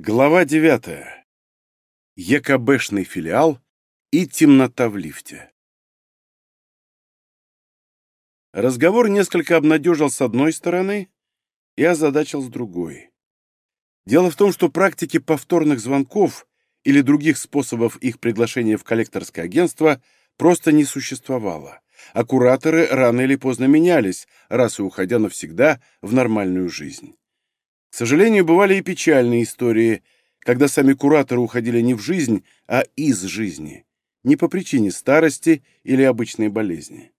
Глава 9. ЕКБшный филиал и темнота в лифте. Разговор несколько обнадежил с одной стороны и озадачил с другой. Дело в том, что практики повторных звонков или других способов их приглашения в коллекторское агентство просто не существовало, а кураторы рано или поздно менялись, раз и уходя навсегда в нормальную жизнь. К сожалению, бывали и печальные истории, когда сами кураторы уходили не в жизнь, а из жизни, не по причине старости или обычной болезни.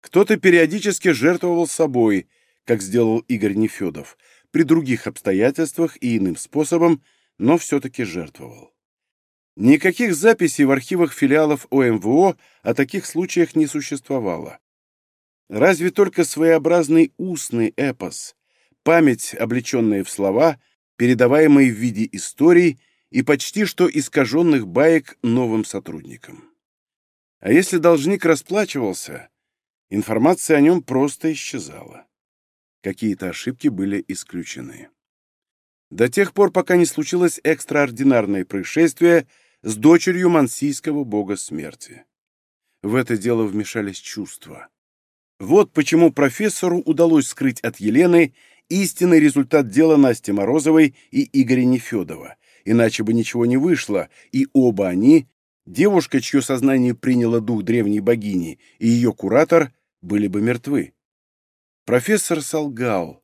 Кто-то периодически жертвовал собой, как сделал Игорь Нефедов, при других обстоятельствах и иным способом, но все-таки жертвовал. Никаких записей в архивах филиалов ОМВО о таких случаях не существовало. Разве только своеобразный устный эпос, память, облеченная в слова, передаваемые в виде историй и почти что искаженных баек новым сотрудникам. А если должник расплачивался, информация о нем просто исчезала. Какие-то ошибки были исключены. До тех пор, пока не случилось экстраординарное происшествие с дочерью мансийского бога смерти. В это дело вмешались чувства. Вот почему профессору удалось скрыть от Елены истинный результат дела Насти Морозовой и Игоря Нефедова, иначе бы ничего не вышло, и оба они, девушка, чье сознание приняло дух древней богини, и ее куратор, были бы мертвы. Профессор солгал.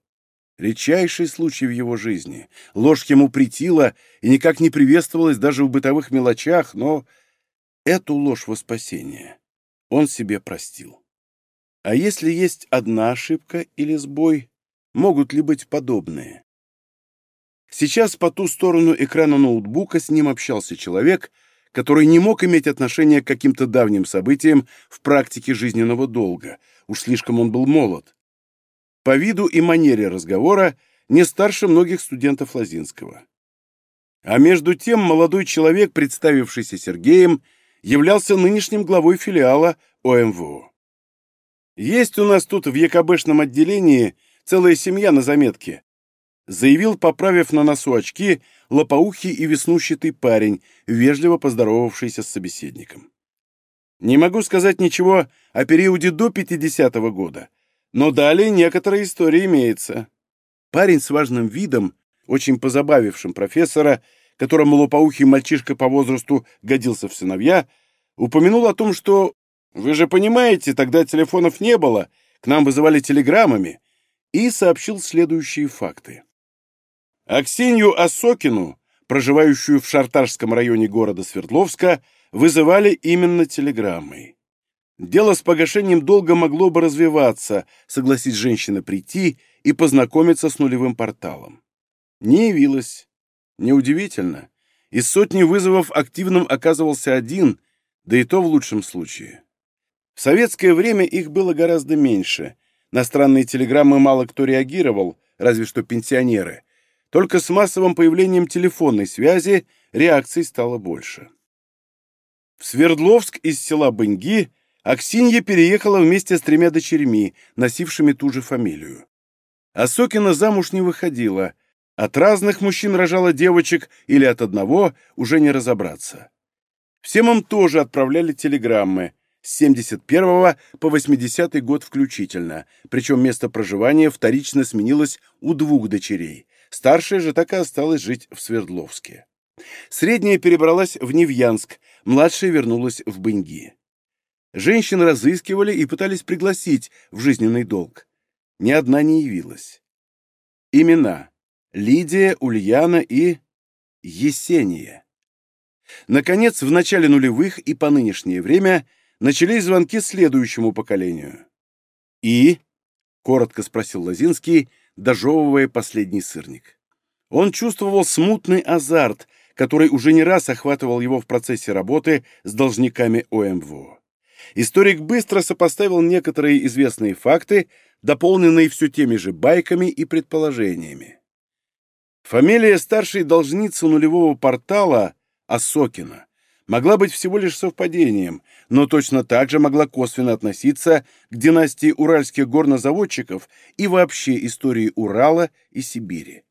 Редчайший случай в его жизни. Ложь ему притила и никак не приветствовалась даже в бытовых мелочах, но эту ложь во спасение он себе простил. А если есть одна ошибка или сбой, Могут ли быть подобные? Сейчас по ту сторону экрана ноутбука с ним общался человек, который не мог иметь отношения к каким-то давним событиям в практике жизненного долга, уж слишком он был молод. По виду и манере разговора не старше многих студентов Лозинского. А между тем молодой человек, представившийся Сергеем, являлся нынешним главой филиала ОМВО. Есть у нас тут в ЕКБшном отделении Целая семья на заметке», — заявил, поправив на носу очки, лопоухий и веснущатый парень, вежливо поздоровавшийся с собеседником. «Не могу сказать ничего о периоде до 50-го года, но далее некоторая история имеется». Парень с важным видом, очень позабавившим профессора, которому лопоухий мальчишка по возрасту годился в сыновья, упомянул о том, что «Вы же понимаете, тогда телефонов не было, к нам вызывали телеграммами, и сообщил следующие факты. Аксинью Осокину, проживающую в Шартарском районе города Свердловска, вызывали именно телеграммой. Дело с погашением долга могло бы развиваться, согласись женщина прийти и познакомиться с нулевым порталом. Не явилась. Неудивительно. Из сотни вызовов активным оказывался один, да и то в лучшем случае. В советское время их было гораздо меньше, на странные телеграммы мало кто реагировал, разве что пенсионеры. Только с массовым появлением телефонной связи реакций стало больше. В Свердловск из села Быньги Аксинья переехала вместе с тремя дочерьми, носившими ту же фамилию. Осокина замуж не выходила. От разных мужчин рожала девочек или от одного уже не разобраться. Всем им тоже отправляли телеграммы – с 71 по 80 год включительно, причем место проживания вторично сменилось у двух дочерей. Старшая же так и осталась жить в Свердловске. Средняя перебралась в Невьянск, младшая вернулась в Быньги. Женщин разыскивали и пытались пригласить в жизненный долг. Ни одна не явилась. Имена. Лидия, Ульяна и... Есения. Наконец, в начале нулевых и по нынешнее время начались звонки следующему поколению. «И?» — коротко спросил Лозинский, дожевывая последний сырник. Он чувствовал смутный азарт, который уже не раз охватывал его в процессе работы с должниками ОМВО. Историк быстро сопоставил некоторые известные факты, дополненные все теми же байками и предположениями. Фамилия старшей должницы нулевого портала Осокина могла быть всего лишь совпадением, но точно так же могла косвенно относиться к династии уральских горнозаводчиков и вообще истории Урала и Сибири.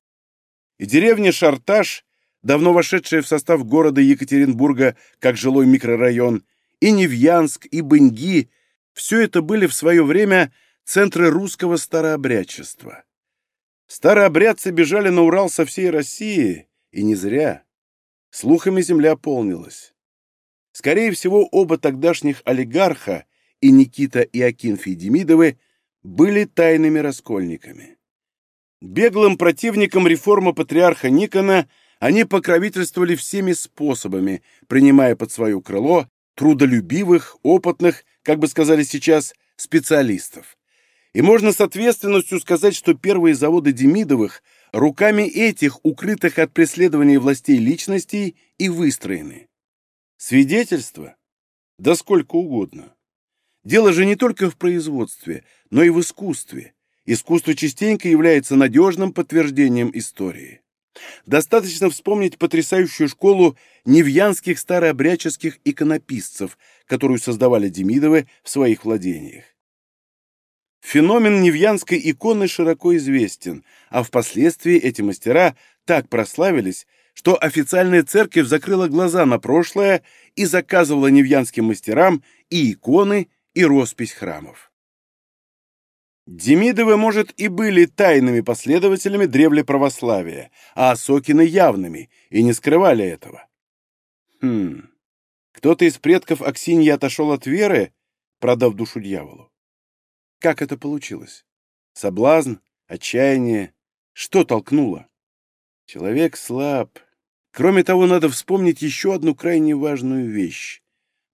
И деревня Шарташ давно вошедшая в состав города Екатеринбурга как жилой микрорайон, и Невьянск, и Быньги – все это были в свое время центры русского старообрядчества. Старообрядцы бежали на Урал со всей России, и не зря. Слухами земля полнилась. Скорее всего, оба тогдашних олигарха, и Никита и Акинфий Демидовы, были тайными раскольниками. Беглым противникам реформы патриарха Никона они покровительствовали всеми способами, принимая под свое крыло трудолюбивых, опытных, как бы сказали сейчас, специалистов. И можно с ответственностью сказать, что первые заводы Демидовых руками этих, укрытых от преследования властей личностей, и выстроены. Свидетельство? Да сколько угодно. Дело же не только в производстве, но и в искусстве. Искусство частенько является надежным подтверждением истории. Достаточно вспомнить потрясающую школу невьянских старообрядческих иконописцев, которую создавали Демидовы в своих владениях. Феномен невьянской иконы широко известен, а впоследствии эти мастера так прославились, что официальная церковь закрыла глаза на прошлое и заказывала невьянским мастерам и иконы, и роспись храмов. Демидовы, может, и были тайными последователями древле православия, а Осокины явными, и не скрывали этого. Хм, кто-то из предков Аксиньи отошел от веры, продав душу дьяволу. Как это получилось? Соблазн? Отчаяние? Что толкнуло? Человек слаб. Кроме того, надо вспомнить еще одну крайне важную вещь.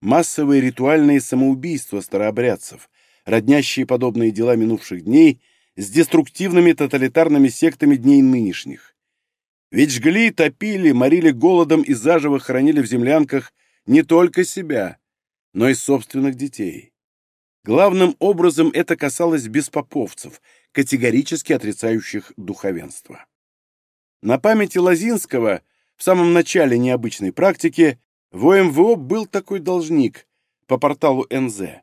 Массовые ритуальные самоубийства старообрядцев, роднящие подобные дела минувших дней с деструктивными тоталитарными сектами дней нынешних. Ведь жгли, топили, морили голодом и заживо хоронили в землянках не только себя, но и собственных детей. Главным образом это касалось беспоповцев, категорически отрицающих духовенство. На памяти Лозинского в самом начале необычной практики в ОМВО был такой должник по порталу НЗ.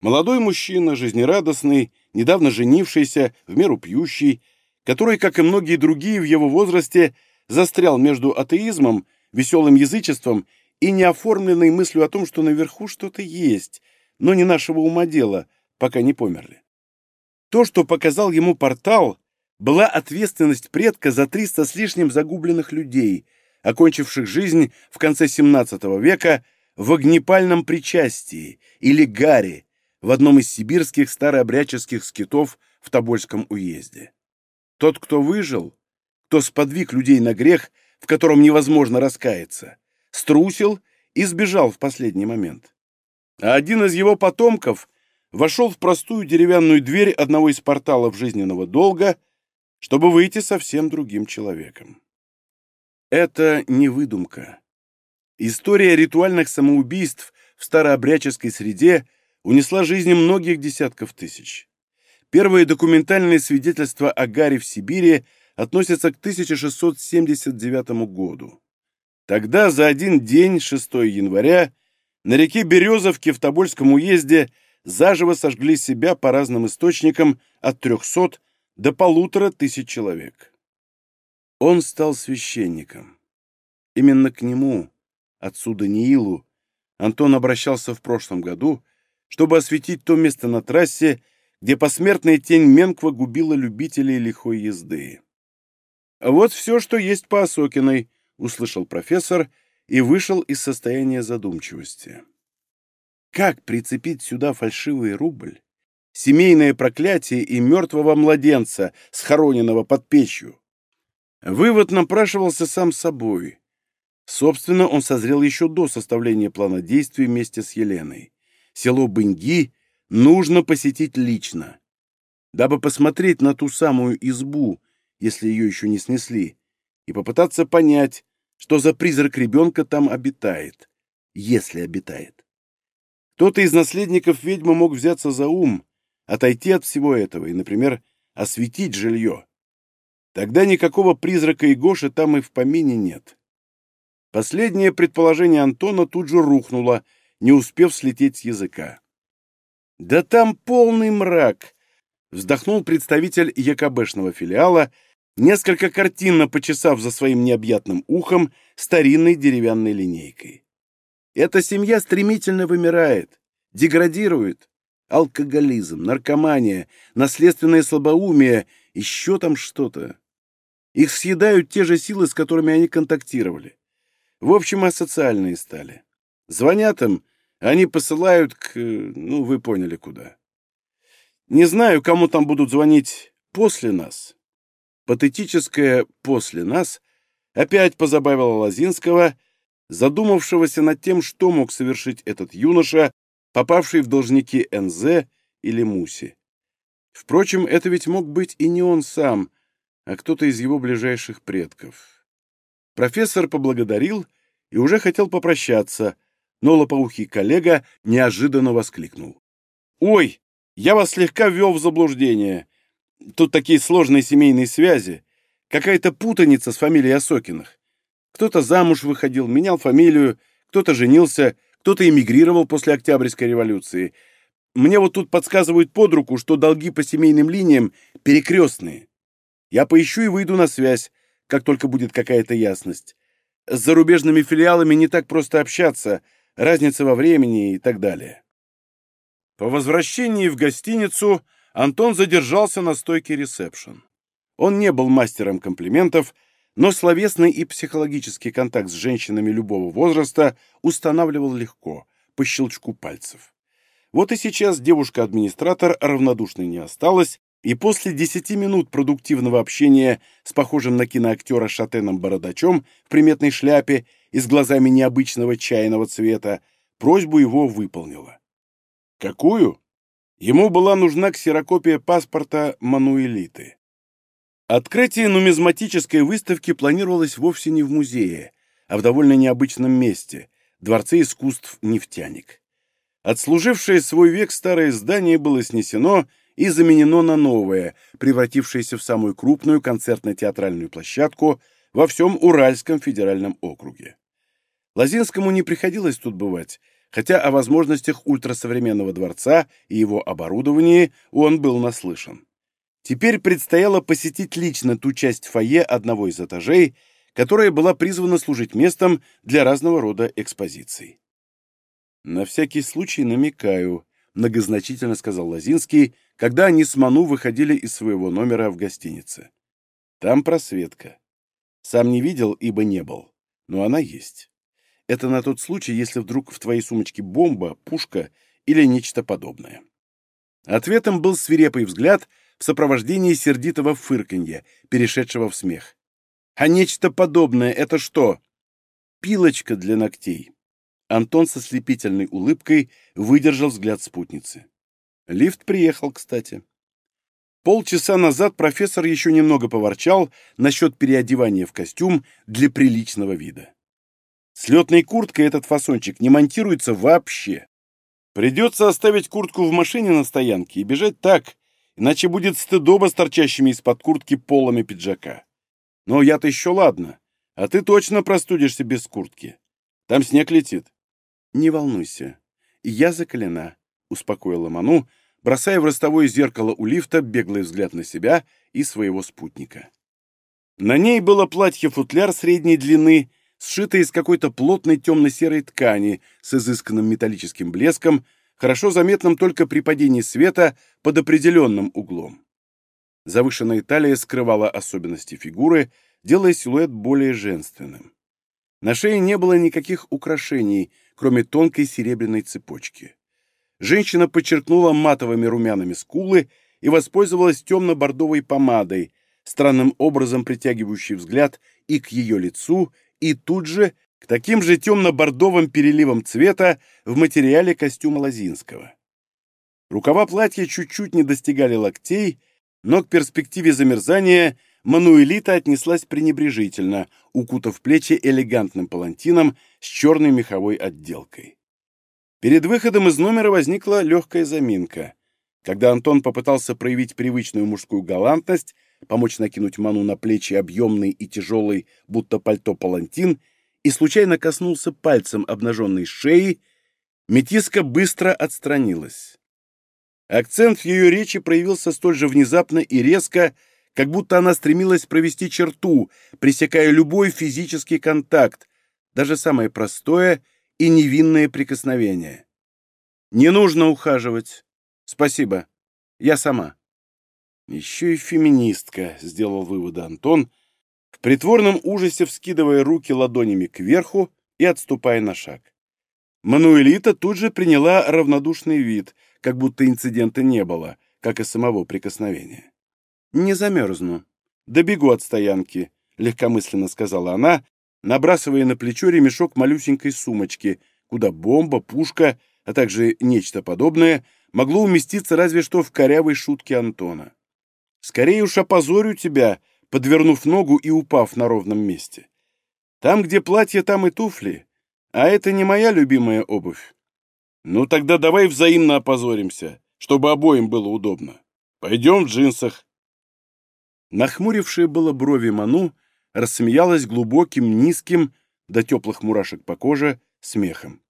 Молодой мужчина, жизнерадостный, недавно женившийся, в меру пьющий, который, как и многие другие в его возрасте, застрял между атеизмом, веселым язычеством и неоформленной мыслью о том, что наверху что-то есть – но не нашего ума дело, пока не померли. То, что показал ему портал, была ответственность предка за 300 с лишним загубленных людей, окончивших жизнь в конце XVII века в огнепальном причастии или гаре в одном из сибирских старообрядческих скитов в Тобольском уезде. Тот, кто выжил, кто сподвиг людей на грех, в котором невозможно раскаяться, струсил и сбежал в последний момент а один из его потомков вошел в простую деревянную дверь одного из порталов жизненного долга, чтобы выйти совсем другим человеком. Это не выдумка. История ритуальных самоубийств в старообрядческой среде унесла жизни многих десятков тысяч. Первые документальные свидетельства о Гаре в Сибири относятся к 1679 году. Тогда за один день, 6 января, на реке Березовке в Тобольском уезде заживо сожгли себя по разным источникам от 300 до полутора тысяч человек. Он стал священником. Именно к нему, отцу Даниилу, Антон обращался в прошлом году, чтобы осветить то место на трассе, где посмертная тень Менква губила любителей лихой езды. «Вот все, что есть по Осокиной», — услышал профессор, — и вышел из состояния задумчивости. Как прицепить сюда фальшивый рубль, семейное проклятие и мертвого младенца, схороненного под печью? Вывод напрашивался сам собой. Собственно, он созрел еще до составления плана действий вместе с Еленой. Село Быньги нужно посетить лично, дабы посмотреть на ту самую избу, если ее еще не снесли, и попытаться понять, что за призрак ребенка там обитает, если обитает. Кто-то из наследников ведьмы мог взяться за ум, отойти от всего этого и, например, осветить жилье. Тогда никакого призрака и Гоши там и в помине нет. Последнее предположение Антона тут же рухнуло, не успев слететь с языка. «Да там полный мрак!» — вздохнул представитель ЯКБшного филиала, несколько картинно почесав за своим необъятным ухом старинной деревянной линейкой. Эта семья стремительно вымирает, деградирует. Алкоголизм, наркомания, наследственное слабоумие, еще там что-то. Их съедают те же силы, с которыми они контактировали. В общем, асоциальные стали. Звонят им, они посылают к... ну, вы поняли, куда. Не знаю, кому там будут звонить после нас. Патетическое «после нас» опять позабавило Лозинского, задумавшегося над тем, что мог совершить этот юноша, попавший в должники НЗ или Муси. Впрочем, это ведь мог быть и не он сам, а кто-то из его ближайших предков. Профессор поблагодарил и уже хотел попрощаться, но лопоухий коллега неожиданно воскликнул. «Ой, я вас слегка ввел в заблуждение. Тут такие сложные семейные связи. Какая-то путаница с фамилией Осокиных. Кто-то замуж выходил, менял фамилию, кто-то женился, кто-то эмигрировал после Октябрьской революции. Мне вот тут подсказывают под руку, что долги по семейным линиям перекрестные. Я поищу и выйду на связь, как только будет какая-то ясность. С зарубежными филиалами не так просто общаться, разница во времени и так далее. По возвращении в гостиницу Антон задержался на стойке ресепшн. Он не был мастером комплиментов, но словесный и психологический контакт с женщинами любого возраста устанавливал легко, по щелчку пальцев. Вот и сейчас девушка-администратор равнодушной не осталась, и после десяти минут продуктивного общения с похожим на киноактера Шатеном Бородачом в приметной шляпе и с глазами необычного чайного цвета, просьбу его выполнила. Какую? Ему была нужна ксерокопия паспорта Мануэлиты. Открытие нумизматической выставки планировалось вовсе не в музее, а в довольно необычном месте – Дворце искусств «Нефтяник». Отслужившее свой век старое здание было снесено и заменено на новое, превратившееся в самую крупную концертно-театральную площадку во всем Уральском федеральном округе. Лазинскому не приходилось тут бывать, хотя о возможностях ультрасовременного дворца и его оборудовании он был наслышан. Теперь предстояло посетить лично ту часть фойе одного из этажей, которая была призвана служить местом для разного рода экспозиций. «На всякий случай намекаю», — многозначительно сказал Лазинский, когда они с Ману выходили из своего номера в гостинице. «Там просветка. Сам не видел, ибо не был, но она есть. Это на тот случай, если вдруг в твоей сумочке бомба, пушка или нечто подобное». Ответом был свирепый взгляд — в сопровождении сердитого фырканья, перешедшего в смех. «А нечто подобное — это что?» «Пилочка для ногтей». Антон со слепительной улыбкой выдержал взгляд спутницы. Лифт приехал, кстати. Полчаса назад профессор еще немного поворчал насчет переодевания в костюм для приличного вида. С летной курткой этот фасончик не монтируется вообще. Придется оставить куртку в машине на стоянке и бежать так, иначе будет стыдоба с торчащими из-под куртки полами пиджака. Но я-то еще ладно, а ты точно простудишься без куртки. Там снег летит. Не волнуйся, я закалена, успокоила Ману, бросая в ростовое зеркало у лифта беглый взгляд на себя и своего спутника. На ней было платье-футляр средней длины, сшитое из какой-то плотной темно-серой ткани с изысканным металлическим блеском, хорошо заметным только при падении света под определенным углом. Завышенная талия скрывала особенности фигуры, делая силуэт более женственным. На шее не было никаких украшений, кроме тонкой серебряной цепочки. Женщина подчеркнула матовыми румянами скулы и воспользовалась темно-бордовой помадой, странным образом притягивающей взгляд и к ее лицу, и тут же к таким же темно-бордовым переливам цвета в материале костюма Лозинского. Рукава платья чуть-чуть не достигали локтей, но к перспективе замерзания Мануэлита отнеслась пренебрежительно, укутав плечи элегантным палантином с черной меховой отделкой. Перед выходом из номера возникла легкая заминка. Когда Антон попытался проявить привычную мужскую галантность, помочь накинуть Ману на плечи объемный и тяжелый, будто пальто палантин, и случайно коснулся пальцем обнаженной шеи, метиска быстро отстранилась. Акцент в ее речи проявился столь же внезапно и резко, как будто она стремилась провести черту, пресекая любой физический контакт, даже самое простое и невинное прикосновение. «Не нужно ухаживать. Спасибо. Я сама». «Еще и феминистка», — сделал выводы Антон, в притворном ужасе вскидывая руки ладонями кверху и отступая на шаг. Мануэлита тут же приняла равнодушный вид, как будто инцидента не было, как и самого прикосновения. «Не замерзну. Добегу от стоянки», — легкомысленно сказала она, набрасывая на плечо ремешок малюсенькой сумочки, куда бомба, пушка, а также нечто подобное могло уместиться разве что в корявой шутке Антона. «Скорее уж опозорю тебя», подвернув ногу и упав на ровном месте. «Там, где платье, там и туфли. А это не моя любимая обувь. Ну тогда давай взаимно опозоримся, чтобы обоим было удобно. Пойдем в джинсах. Нахмурившая было брови Ману рассмеялась глубоким, низким, до теплых мурашек по коже, смехом.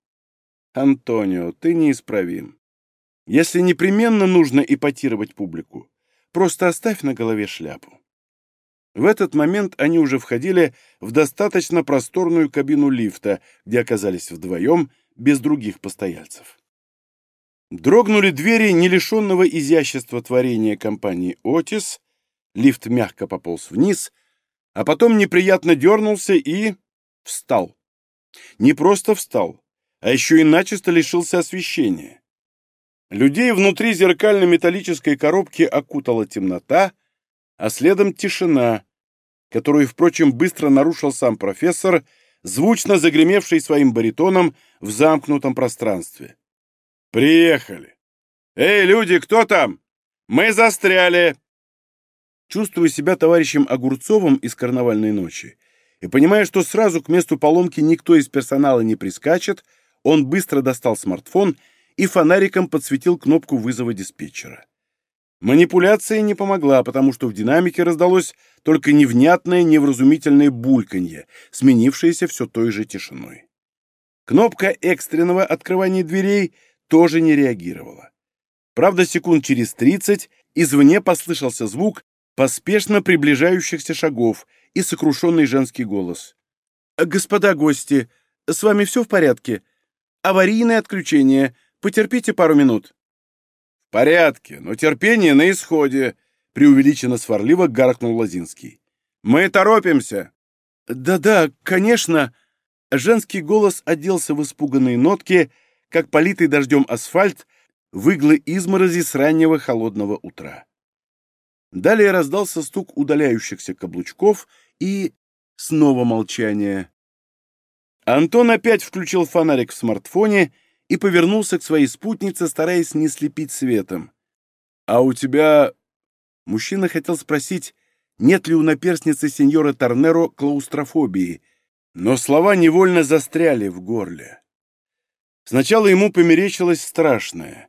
«Антонио, ты неисправим. Если непременно нужно эпатировать публику, просто оставь на голове шляпу». В этот момент они уже входили в достаточно просторную кабину лифта, где оказались вдвоем, без других постояльцев. Дрогнули двери не лишенного изящества творения компании «Отис», лифт мягко пополз вниз, а потом неприятно дернулся и... встал. Не просто встал, а еще и начисто лишился освещения. Людей внутри зеркально-металлической коробки окутала темнота, а следом тишина, которую, впрочем, быстро нарушил сам профессор, звучно загремевший своим баритоном в замкнутом пространстве. «Приехали! Эй, люди, кто там? Мы застряли!» Чувствуя себя товарищем Огурцовым из «Карнавальной ночи» и понимая, что сразу к месту поломки никто из персонала не прискачет, он быстро достал смартфон и фонариком подсветил кнопку вызова диспетчера. Манипуляция не помогла, потому что в динамике раздалось только невнятное, невразумительное бульканье, сменившееся все той же тишиной. Кнопка экстренного открывания дверей тоже не реагировала. Правда, секунд через тридцать извне послышался звук поспешно приближающихся шагов и сокрушенный женский голос. «Господа гости, с вами все в порядке? Аварийное отключение. Потерпите пару минут». «В порядке, но терпение на исходе», — преувеличенно сварливо гаркнул Лозинский. «Мы торопимся». «Да-да, конечно». Женский голос оделся в испуганные нотки, как политый дождем асфальт, выглы изморози с раннего холодного утра. Далее раздался стук удаляющихся каблучков и снова молчание. Антон опять включил фонарик в смартфоне и повернулся к своей спутнице, стараясь не слепить светом. «А у тебя...» Мужчина хотел спросить, нет ли у наперстницы сеньора Торнеро клаустрофобии, но слова невольно застряли в горле. Сначала ему померещилось страшное,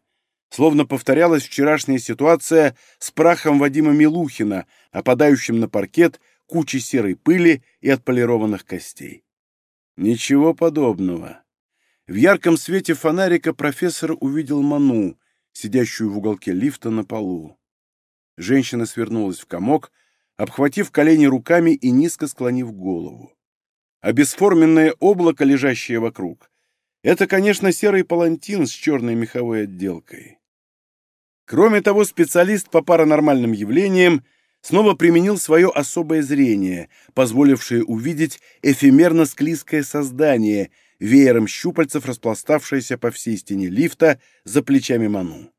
словно повторялась вчерашняя ситуация с прахом Вадима Милухина, опадающим на паркет кучей серой пыли и отполированных костей. Ничего подобного. В ярком свете фонарика профессор увидел Ману, сидящую в уголке лифта на полу. Женщина свернулась в комок, обхватив колени руками и низко склонив голову. А бесформенное облако, лежащее вокруг, это, конечно, серый палантин с черной меховой отделкой. Кроме того, специалист по паранормальным явлениям снова применил свое особое зрение, позволившее увидеть эфемерно-склизкое создание — веером щупальцев, распластавшаяся по всей стене лифта за плечами Ману.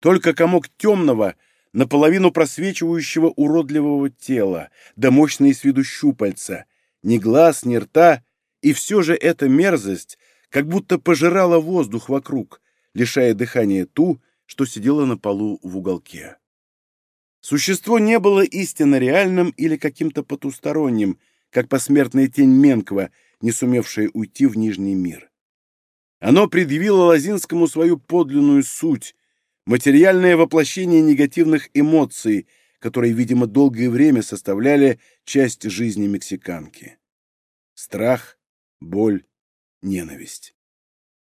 Только комок темного, наполовину просвечивающего уродливого тела, да мощные с виду щупальца, ни глаз, ни рта, и все же эта мерзость как будто пожирала воздух вокруг, лишая дыхания ту, что сидела на полу в уголке. Существо не было истинно реальным или каким-то потусторонним, как посмертная тень Менква, не сумевшее уйти в Нижний мир. Оно предъявило Лозинскому свою подлинную суть, материальное воплощение негативных эмоций, которые, видимо, долгое время составляли часть жизни мексиканки. Страх, боль, ненависть.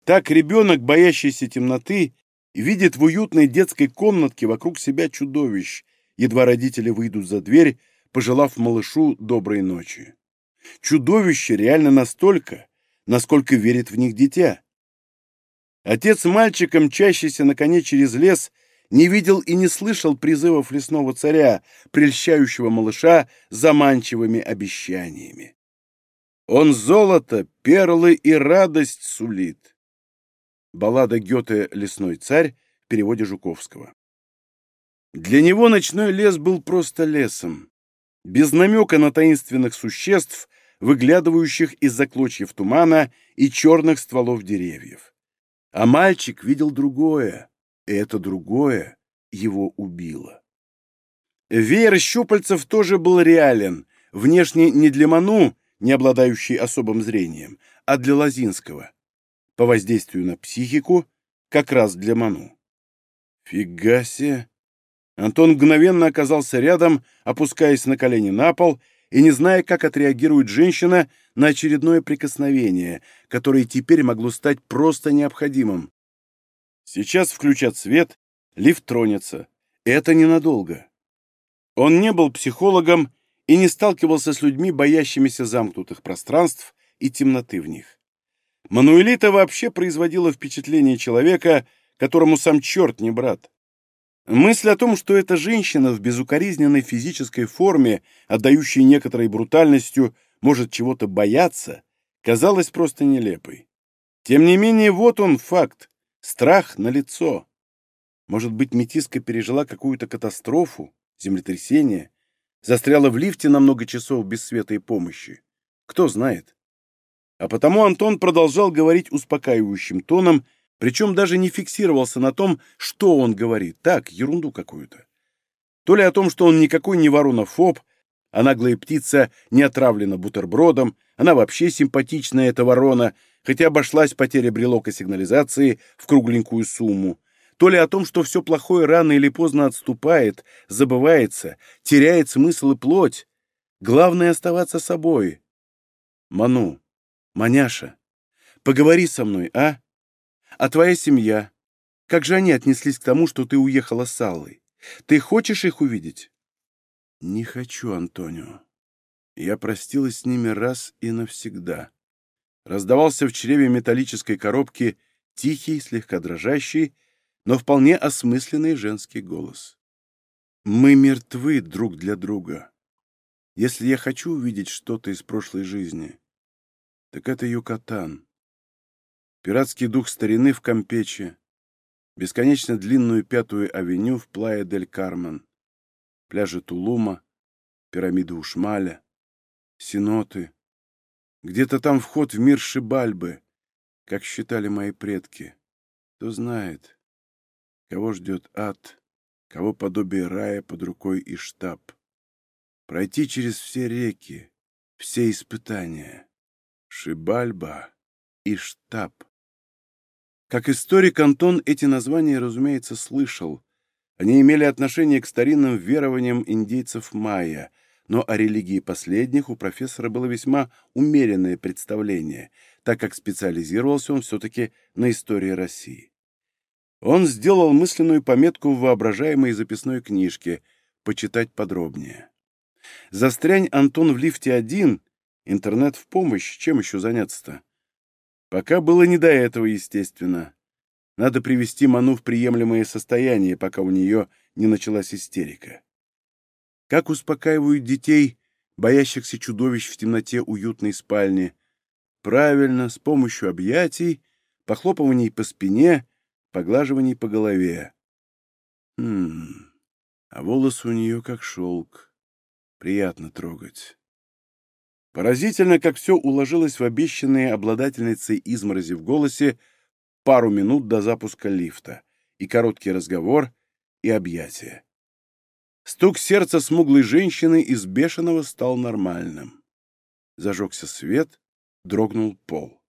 Так ребенок, боящийся темноты, видит в уютной детской комнатке вокруг себя чудовищ, едва родители выйдут за дверь, пожелав малышу доброй ночи. Чудовище реально настолько, насколько верит в них дитя. Отец мальчика, мчащийся на коне через лес, не видел и не слышал призывов лесного царя, прельщающего малыша заманчивыми обещаниями. Он золото, перлы и радость сулит. Баллада Гёте «Лесной царь» в переводе Жуковского. Для него ночной лес был просто лесом, без намека на таинственных существ, выглядывающих из-за клочьев тумана и черных стволов деревьев. А мальчик видел другое, и это другое его убило. Веер щупальцев тоже был реален, внешне не для Ману, не обладающий особым зрением, а для Лозинского, по воздействию на психику, как раз для Ману. Фига себе! Антон мгновенно оказался рядом, опускаясь на колени на пол и не зная, как отреагирует женщина на очередное прикосновение, которое теперь могло стать просто необходимым. Сейчас включат свет, лифт тронется. Это ненадолго. Он не был психологом и не сталкивался с людьми, боящимися замкнутых пространств и темноты в них. Мануэлита вообще производила впечатление человека, которому сам черт не брат. Мысль о том, что эта женщина в безукоризненной физической форме, отдающей некоторой брутальностью, может чего-то бояться, казалась просто нелепой. Тем не менее, вот он факт. Страх на лицо. Может быть, метиска пережила какую-то катастрофу, землетрясение, застряла в лифте на много часов без света и помощи. Кто знает. А потому Антон продолжал говорить успокаивающим тоном, причем даже не фиксировался на том, что он говорит. Так, ерунду какую-то. То ли о том, что он никакой не воронофоб, а наглая птица не отравлена бутербродом, она вообще симпатичная, эта ворона, хотя обошлась потеря брелока сигнализации в кругленькую сумму, то ли о том, что все плохое рано или поздно отступает, забывается, теряет смысл и плоть. Главное — оставаться собой. Ману, Маняша, поговори со мной, а? А твоя семья? Как же они отнеслись к тому, что ты уехала с Аллой? Ты хочешь их увидеть? Не хочу, Антонио. Я простилась с ними раз и навсегда. Раздавался в чреве металлической коробки тихий, слегка дрожащий, но вполне осмысленный женский голос. Мы мертвы друг для друга. Если я хочу увидеть что-то из прошлой жизни, так это Юкатан пиратский дух старины в Кампече, бесконечно длинную пятую авеню в Плая-дель-Кармен, пляжи Тулума, пирамиды Ушмаля, Синоты. Где-то там вход в мир Шибальбы, как считали мои предки. Кто знает, кого ждет ад, кого подобие рая под рукой и штаб. Пройти через все реки, все испытания. Шибальба и штаб. Как историк Антон эти названия, разумеется, слышал. Они имели отношение к старинным верованиям индейцев майя, но о религии последних у профессора было весьма умеренное представление, так как специализировался он все-таки на истории России. Он сделал мысленную пометку в воображаемой записной книжке «Почитать подробнее». Застрянь Антон в лифте один, интернет в помощь, чем еще заняться-то? Пока было не до этого, естественно. Надо привести Ману в приемлемое состояние, пока у нее не началась истерика. Как успокаивают детей, боящихся чудовищ в темноте уютной спальни? Правильно, с помощью объятий, похлопываний по спине, поглаживаний по голове. Хм, а волосы у нее как шелк. Приятно трогать. Поразительно, как все уложилось в обещанные обладательницей изморози в голосе пару минут до запуска лифта, и короткий разговор, и объятия. Стук сердца смуглой женщины из бешеного стал нормальным. Зажегся свет, дрогнул пол.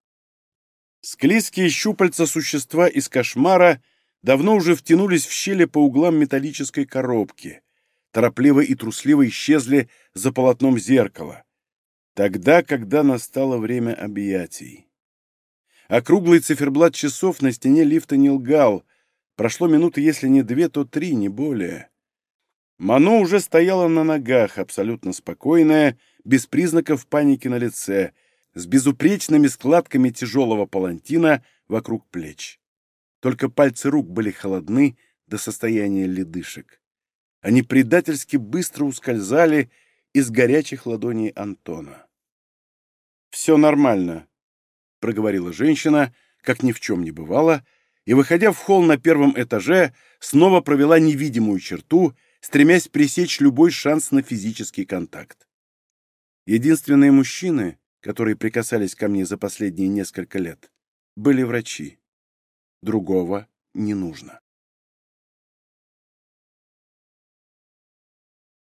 Склизкие щупальца существа из кошмара давно уже втянулись в щели по углам металлической коробки, торопливо и трусливо исчезли за полотном зеркала, Тогда, когда настало время объятий. Округлый циферблат часов на стене лифта не лгал. Прошло минуты, если не две, то три, не более. Ману уже стояла на ногах, абсолютно спокойная, без признаков паники на лице, с безупречными складками тяжелого палантина вокруг плеч. Только пальцы рук были холодны до состояния ледышек. Они предательски быстро ускользали из горячих ладоней Антона. «Все нормально», — проговорила женщина, как ни в чем не бывало, и, выходя в холл на первом этаже, снова провела невидимую черту, стремясь пресечь любой шанс на физический контакт. Единственные мужчины, которые прикасались ко мне за последние несколько лет, были врачи. Другого не нужно.